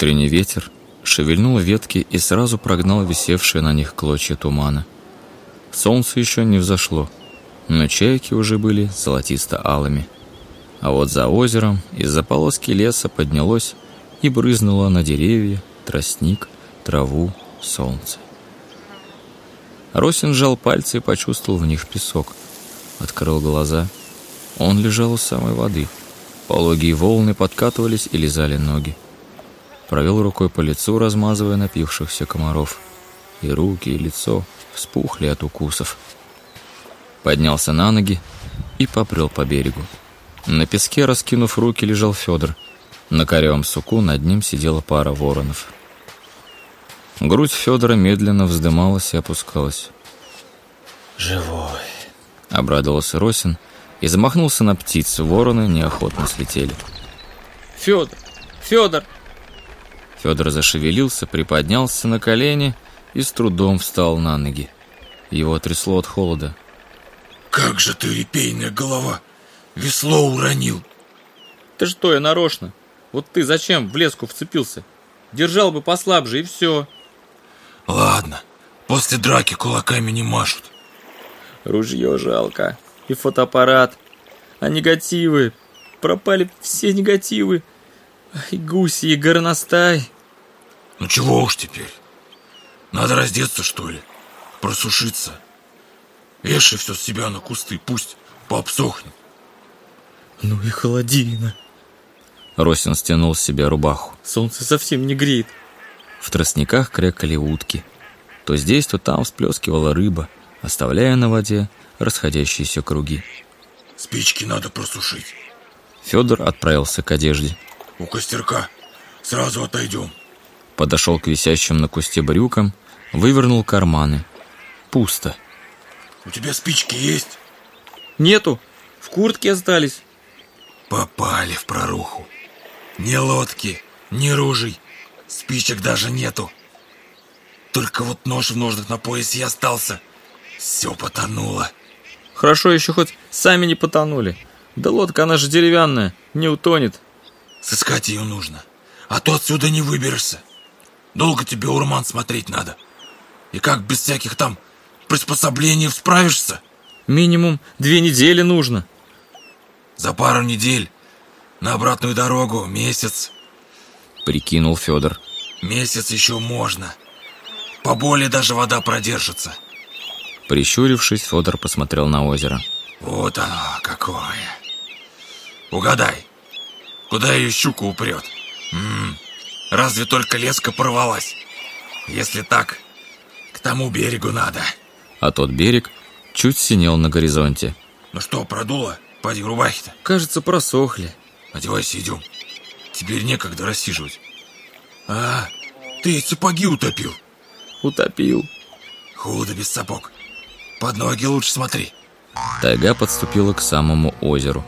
Утренний ветер шевельнул ветки и сразу прогнал висевшие на них клочья тумана. Солнце еще не взошло, но чайки уже были золотисто-алыми. А вот за озером из-за полоски леса поднялось и брызнуло на деревья, тростник, траву, солнце. Росин сжал пальцы и почувствовал в них песок. Открыл глаза. Он лежал у самой воды – Пологие волны подкатывались и лизали ноги. Провел рукой по лицу, размазывая напившихся комаров. И руки, и лицо вспухли от укусов. Поднялся на ноги и попрел по берегу. На песке, раскинув руки, лежал Федор. На корявом суку над ним сидела пара воронов. Грудь Федора медленно вздымалась и опускалась. «Живой!» — обрадовался Росин — и замахнулся на птицу. Вороны неохотно слетели. «Федор! Федор!» Федор зашевелился, приподнялся на колени и с трудом встал на ноги. Его трясло от холода. «Как же ты, репейная голова! Весло уронил!» «Ты что, я нарочно? Вот ты зачем в леску вцепился? Держал бы послабже и все!» «Ладно, после драки кулаками не машут!» «Ружье жалко!» и фотоаппарат. А негативы? Пропали все негативы. И гуси, и горностай. Ну чего уж теперь? Надо раздеться, что ли? Просушиться. Вешай все с себя на кусты, пусть пообсохнет. Ну и холодина. Росин стянул с себя рубаху. Солнце совсем не греет. В тростниках крякали утки. То здесь, то там всплескивала рыба, оставляя на воде расходящиеся круги. Спички надо просушить. Федор отправился к одежде. У костерка. Сразу отойдем. Подошел к висящим на кусте брюкам, вывернул карманы. Пусто. У тебя спички есть? Нету. В куртке остались. Попали в проруху. Ни лодки, ни ружей. Спичек даже нету. Только вот нож в ножнах на поясе остался. Все потонуло. Хорошо еще хоть сами не потонули. Да лодка, она же деревянная, не утонет. Сыскать ее нужно, а то отсюда не выберешься. Долго тебе урман смотреть надо. И как без всяких там приспособлений справишься? Минимум две недели нужно. За пару недель на обратную дорогу месяц. Прикинул Федор. Месяц еще можно. По боли даже вода продержится. Прищурившись, Федор посмотрел на озеро. Вот оно какое. Угадай, куда ее щука упрет? М -м, разве только леска порвалась? Если так, к тому берегу надо. А тот берег чуть синел на горизонте. Ну что, продуло? Поди рубахи-то. Кажется, просохли. Одевайся, идем. Теперь некогда рассиживать. А, ты сапоги утопил. Утопил. Худо без сапог. Под ноги лучше смотри. Тайга подступила к самому озеру.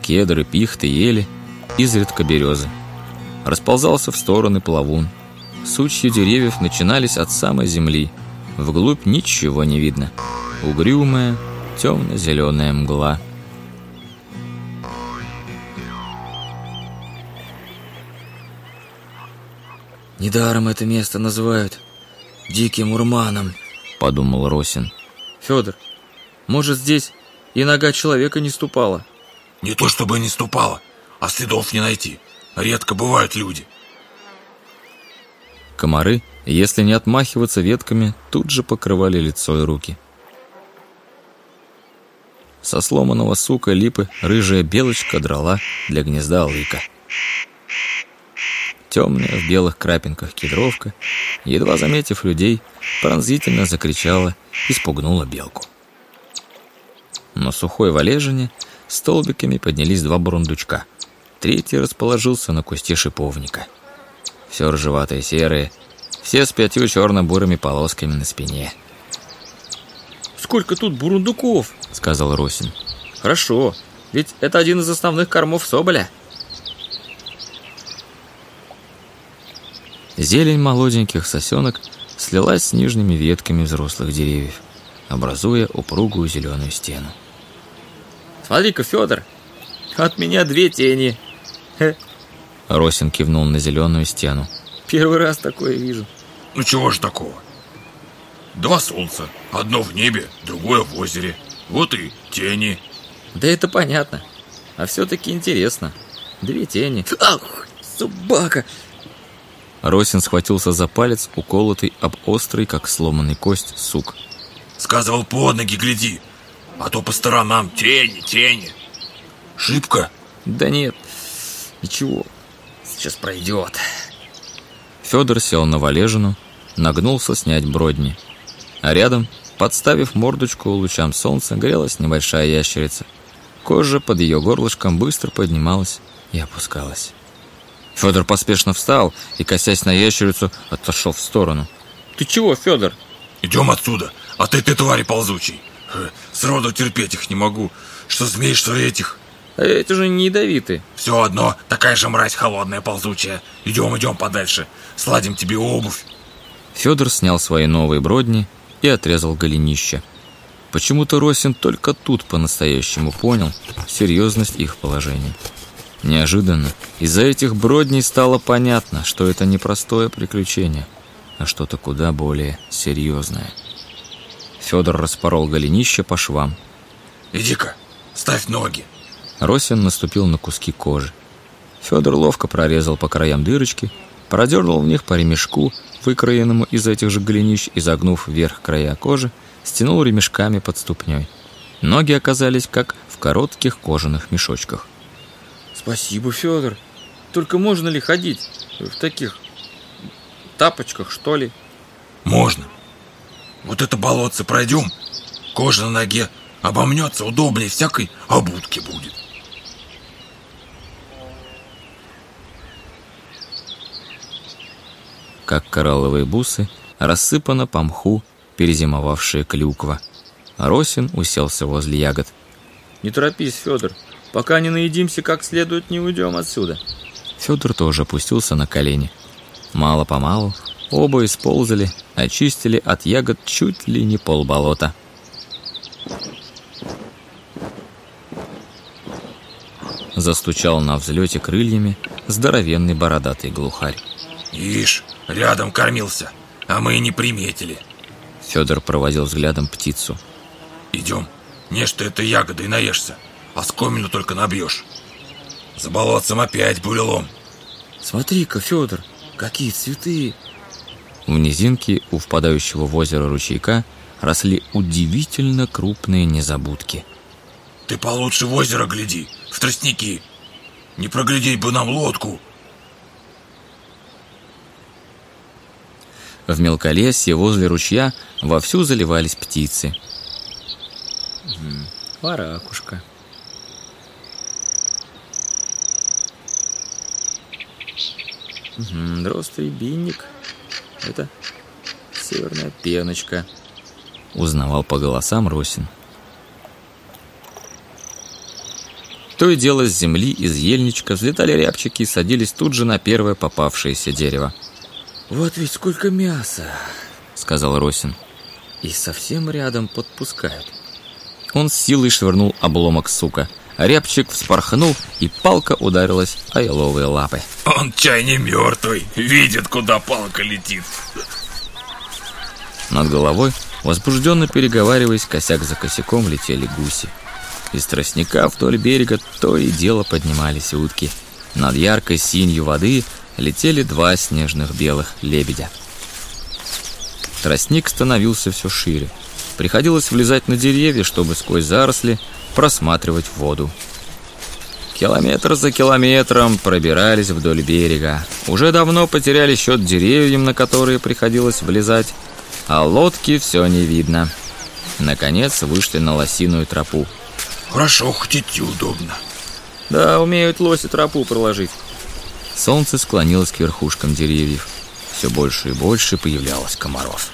Кедры, пихты, ели, изредка березы. Расползался в стороны плавун. Сучья деревьев начинались от самой земли. Вглубь ничего не видно. Угрюмая, темно-зеленая мгла. «Недаром это место называют Диким Урманом», — подумал Росин. Федор, может, здесь и нога человека не ступала? Не то чтобы не ступала, а следов не найти. Редко бывают люди. Комары, если не отмахиваться ветками, тут же покрывали лицо и руки. Со сломанного сука липы рыжая белочка драла для гнезда лыка. Темная в белых крапинках кедровка, едва заметив людей, пронзительно закричала и спугнула белку. На сухой валежине столбиками поднялись два бурундучка. Третий расположился на кусте шиповника. Все ржеватое серое, все с пятью черно-бурыми полосками на спине. «Сколько тут бурундуков?» — сказал Росин. «Хорошо, ведь это один из основных кормов соболя». Зелень молоденьких сосенок слилась с нижними ветками взрослых деревьев, образуя упругую зеленую стену. «Смотри-ка, Федор, от меня две тени!» Росин кивнул на зеленую стену. Первый раз такое вижу. Ну чего ж такого? Два солнца. Одно в небе, другое в озере. Вот и тени. Да это понятно. А все-таки интересно. Две тени. Ах, собака! Росин схватился за палец, уколотый об острый, как сломанный кость, сук. Сказывал, под ноги гляди, а то по сторонам тени, тени. Шибко? Да нет, ничего, сейчас пройдет. Федор сел на валежину, нагнулся снять бродни. А рядом, подставив мордочку лучам солнца, грелась небольшая ящерица. Кожа под ее горлышком быстро поднималась и опускалась. Федор поспешно встал и, косясь на ящерицу, отошел в сторону. «Ты чего, Федор?» «Идем отсюда, а ты ты твари ползучий. Сроду терпеть их не могу. Что змей, что этих». А эти же не ядовиты. Все одно, такая же мразь холодная, ползучая. Идем, идем подальше. Сладим тебе обувь. Федор снял свои новые бродни и отрезал голенище. Почему-то Росин только тут по-настоящему понял серьезность их положения. Неожиданно из-за этих бродней стало понятно, что это не простое приключение, а что-то куда более серьезное. Федор распорол голенище по швам. «Иди-ка, ставь ноги!» Росин наступил на куски кожи. Федор ловко прорезал по краям дырочки, продернул в них по ремешку, выкроенному из этих же голенищ, и загнув вверх края кожи, стянул ремешками под ступней. Ноги оказались как в коротких кожаных мешочках. Спасибо, Федор. Только можно ли ходить в таких тапочках, что ли? Можно. Вот это болотце пройдем, кожа на ноге обомнется удобнее всякой обутки будет. Как коралловые бусы, рассыпана по мху перезимовавшая клюква. Росин уселся возле ягод. Не торопись, Федор. Пока не наедимся как следует, не уйдем отсюда. Федор тоже опустился на колени. Мало-помалу оба исползали, очистили от ягод чуть ли не полболота. Застучал на взлете крыльями здоровенный бородатый глухарь. Ишь, рядом кормился, а мы и не приметили. Федор проводил взглядом птицу. Идем, не что это ягоды и наешься а скомину только набьешь. За болотцем опять бурелом. Смотри-ка, Федор, какие цветы. В низинке у впадающего в озеро ручейка росли удивительно крупные незабудки. Ты получше в озеро гляди, в тростники. Не проглядеть бы нам лодку. В мелколесье возле ручья вовсю заливались птицы. Варакушка. Угу, дрозд бинник. Это северная пеночка. Узнавал по голосам Росин. То и дело с земли из ельничка взлетали рябчики и садились тут же на первое попавшееся дерево. «Вот ведь сколько мяса!» — сказал Росин. «И совсем рядом подпускают». Он с силой швырнул обломок сука — Рябчик вспорхнул, и палка ударилась о еловые лапы. Он чай не мертвый, видит, куда палка летит. Над головой, возбужденно переговариваясь, косяк за косяком летели гуси. Из тростника вдоль берега то и дело поднимались утки. Над яркой синью воды летели два снежных белых лебедя. Тростник становился все шире. Приходилось влезать на деревья, чтобы сквозь заросли просматривать воду. Километр за километром пробирались вдоль берега. Уже давно потеряли счет деревьям, на которые приходилось влезать, а лодки все не видно. Наконец вышли на лосиную тропу. Хорошо, хоть идти удобно. Да, умеют лоси тропу проложить. Солнце склонилось к верхушкам деревьев. Все больше и больше появлялось комаров.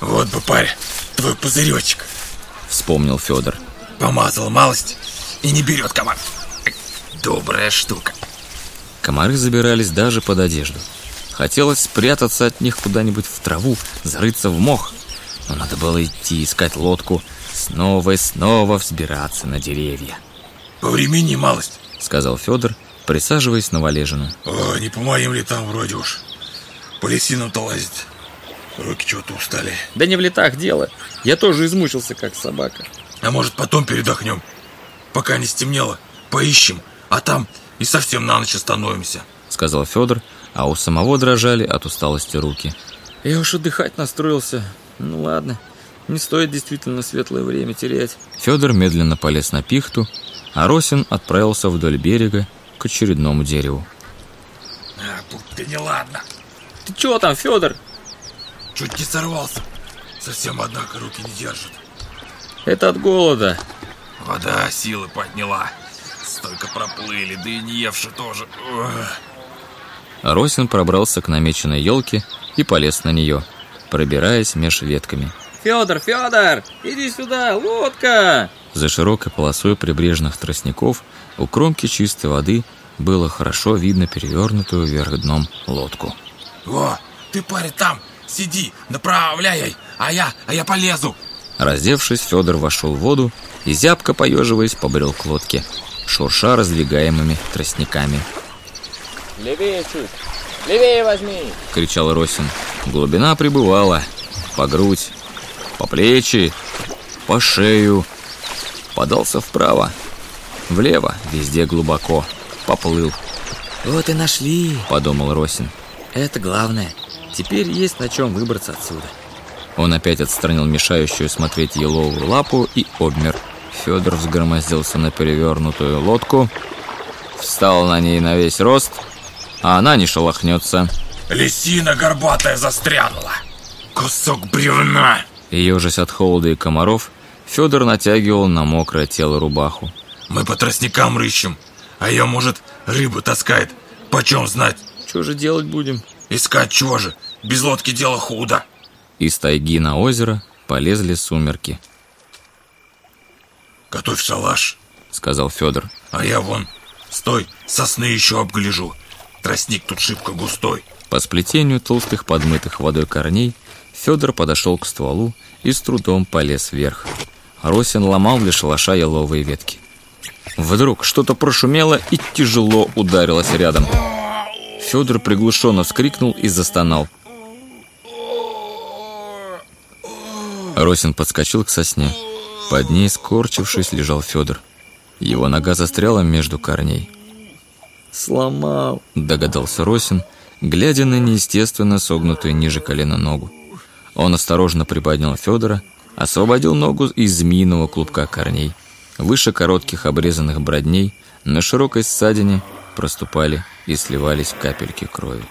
Вот бы, парень, твой пузыречек. Вспомнил Федор. Помазал малость и не берет комар. Добрая штука. Комары забирались даже под одежду. Хотелось спрятаться от них куда-нибудь в траву, зарыться в мох. Но надо было идти искать лодку, снова и снова взбираться на деревья. «По времени малость», — сказал Федор присаживаясь на валежину. О, не по моим летам вроде уж. По лесинам-то лазить. Руки чего-то устали. Да не в летах дело. Я тоже измучился, как собака. А может, потом передохнем? Пока не стемнело, поищем, а там и совсем на ночь остановимся. Сказал Федор, а у самого дрожали от усталости руки. Я уж отдыхать настроился. Ну ладно, не стоит действительно светлое время терять. Федор медленно полез на пихту, а Росин отправился вдоль берега к очередному дереву. А, будто неладно. Ты чего там, Федор? Чуть не сорвался. Совсем, однако, руки не держит. Это от голода. Вода силы подняла. Столько проплыли, да и не евши тоже. Росин пробрался к намеченной елке и полез на нее, пробираясь меж ветками. Федор, Федор, иди сюда, лодка! За широкой полосой прибрежных тростников у кромки чистой воды было хорошо видно перевернутую вверх дном лодку. О, ты, парень, там, сиди, направляй, а я, а я полезу. Раздевшись, Федор вошел в воду и, зябко поеживаясь, побрел к лодке, шурша раздвигаемыми тростниками. Левее чуть, левее возьми! — кричал Росин. Глубина прибывала. По грудь, по плечи, по шею. Подался вправо, влево, везде глубоко. Поплыл, Вот и нашли. подумал Росин. Это главное. Теперь есть на чем выбраться отсюда. Он опять отстранил мешающую смотреть еловую лапу и обмер. Федор взгромоздился на перевернутую лодку, встал на ней на весь рост, а она не шелохнется. Лисина горбатая застрянула. Кусок бревна. Ежась от холода и комаров, Федор натягивал на мокрое тело рубаху. Мы по тростникам рыщем, а ее, может, рыбу таскает. Почем знать? Что же делать будем? Искать чего же? Без лодки дело худо. Из тайги на озеро полезли сумерки, Готовь шалаш, сказал Федор. а я вон, стой, сосны еще обгляжу. Тростник тут шибко густой. По сплетению толстых подмытых водой корней Федор подошел к стволу и с трудом полез вверх. Росин ломал для шалаша еловые ветки. Вдруг что-то прошумело и тяжело ударилось рядом. Федор приглушенно вскрикнул и застонал. Росин подскочил к сосне. Под ней, скорчившись, лежал Федор. Его нога застряла между корней. Сломал. Догадался Росин, глядя на неестественно согнутую ниже колена ногу. Он осторожно приподнял Федора, освободил ногу из змеиного клубка корней. Выше коротких обрезанных бродней на широкой ссадине проступали и сливались капельки крови.